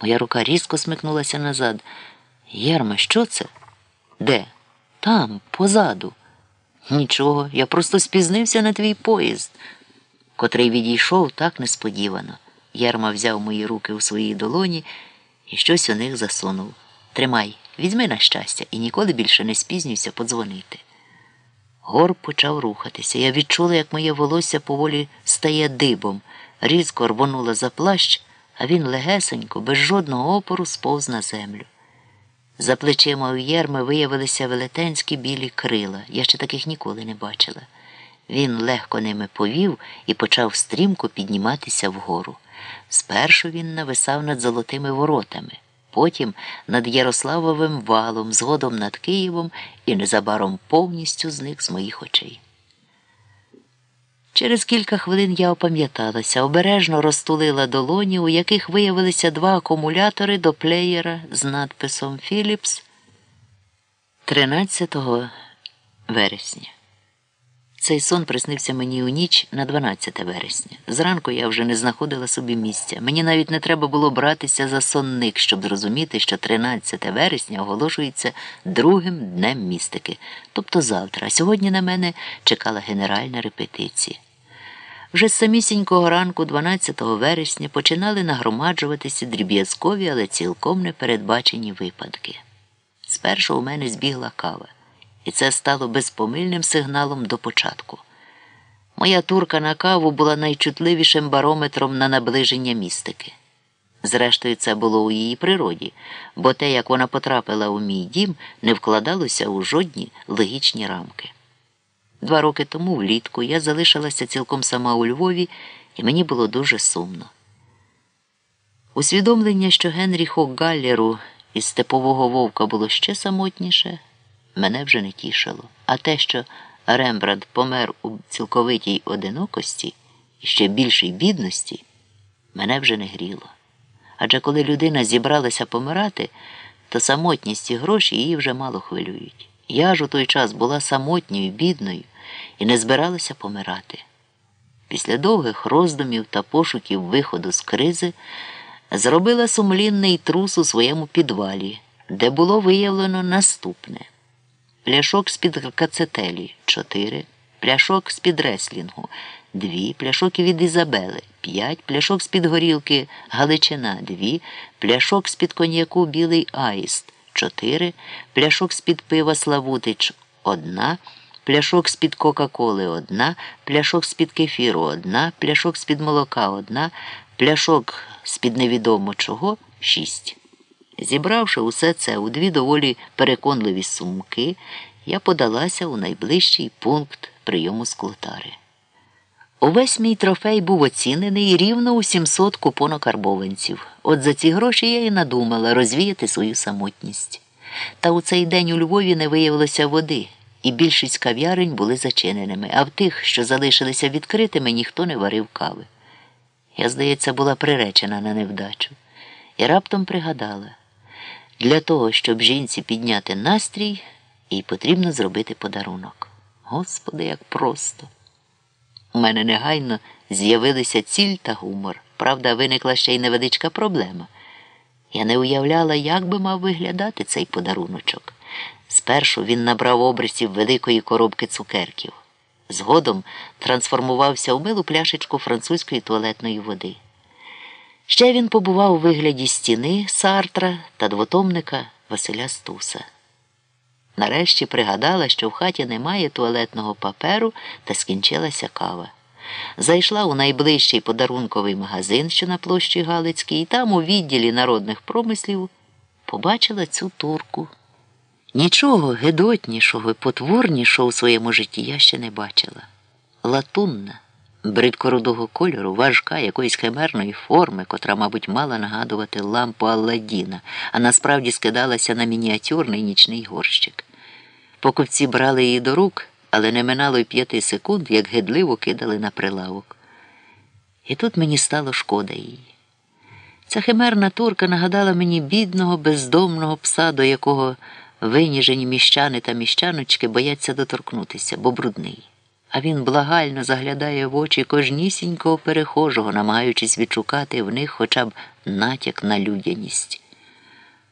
Моя рука різко смикнулася назад. Єрма, що це? Де? Там, позаду. Нічого, я просто спізнився на твій поїзд, котрий відійшов так несподівано. Єрма взяв мої руки у свої долоні і щось у них засунув. Тримай, візьми на щастя, і ніколи більше не спізнюйся подзвонити. Гор почав рухатися. Я відчула, як моє волосся поволі стає дибом, різко рвонула за плащ, а він легесенько, без жодного опору сповз на землю. За плечима у Єрми виявилися велетенські білі крила. Я ще таких ніколи не бачила. Він легко ними повів і почав стрімко підніматися вгору. Спершу він нависав над золотими воротами, потім над Ярославовим валом, згодом над Києвом і незабаром повністю зник з моїх очей. Через кілька хвилин я опам'яталася, обережно розтулила долоні, у яких виявилися два акумулятори до плеєра з надписом Philips 13 вересня. Цей сон приснився мені у ніч на 12 вересня. Зранку я вже не знаходила собі місця. Мені навіть не треба було братися за сонник, щоб зрозуміти, що 13 вересня оголошується другим днем містики, тобто завтра. А сьогодні на мене чекала генеральна репетиція. Вже з самісінького ранку, 12 вересня, починали нагромаджуватися дріб'язкові, але цілком непередбачені випадки. Спершу у мене збігла кава, і це стало безпомильним сигналом до початку. Моя турка на каву була найчутливішим барометром на наближення містики. Зрештою, це було у її природі, бо те, як вона потрапила у мій дім, не вкладалося у жодні логічні рамки. Два роки тому, влітку, я залишилася цілком сама у Львові, і мені було дуже сумно. Усвідомлення, що Генріху Галлеру із степового вовка було ще самотніше, мене вже не тішило. А те, що Рембрандт помер у цілковитій одинокості і ще більшій бідності, мене вже не гріло. Адже коли людина зібралася помирати, то самотність і гроші її вже мало хвилюють. Я ж у той час була самотньою, бідною і не збиралася помирати. Після довгих роздумів та пошуків виходу з кризи зробила сумлінний трус у своєму підвалі, де було виявлено наступне: пляшок з-під кацетелі 4, пляшок з-під реслінгу, 2, пляшок від Ізабели, 5, пляшок з-під горілки Галичина, 2, пляшок з-під коньяку Білий Аїст. 4, пляшок з-під пива Славутич 1, пляшок з-під Кока-Коли 1, пляшок з-під кефіру 1, пляшок з-під молока 1, пляшок з-під невідомо чого 6. Зібравши усе це у дві доволі переконливі сумки, я подалася у найближчий пункт прийому склотари. Увесь мій трофей був оцінений рівно у 700 купонокарбованців. От за ці гроші я і надумала розвіяти свою самотність. Та у цей день у Львові не виявилося води, і більшість кав'ярень були зачиненими, а в тих, що залишилися відкритими, ніхто не варив кави. Я, здається, була приречена на невдачу. І раптом пригадала для того, щоб жінці підняти настрій, їй потрібно зробити подарунок. Господи, як просто! У мене негайно з'явилися ціль та гумор. Правда, виникла ще й невеличка проблема. Я не уявляла, як би мав виглядати цей подаруночок. Спершу він набрав обрисів великої коробки цукерків. Згодом трансформувався у милу пляшечку французької туалетної води. Ще він побував у вигляді стіни Сартра та двотомника Василя Стуса. Нарешті пригадала, що в хаті немає туалетного паперу та скінчилася кава. Зайшла у найближчий подарунковий магазин, що на площі Галицькій, і там, у відділі народних промислів, побачила цю турку. Нічого гидотнішого і потворнішого у своєму житті я ще не бачила. Латунна, бридкорудого кольору, важка якоїсь химерної форми, котра, мабуть, мала нагадувати лампу Алладіна, а насправді скидалася на мініатюрний нічний горщик. Покупці брали її до рук, але не минало й п'яти секунд, як гидливо кидали на прилавок. І тут мені стало шкода її. Ця химерна турка нагадала мені бідного, бездомного пса, до якого виніжені міщани та міщаночки бояться доторкнутися, бо брудний. А він благально заглядає в очі кожнісінького перехожого, намагаючись відшукати в них хоча б натяк на людяність.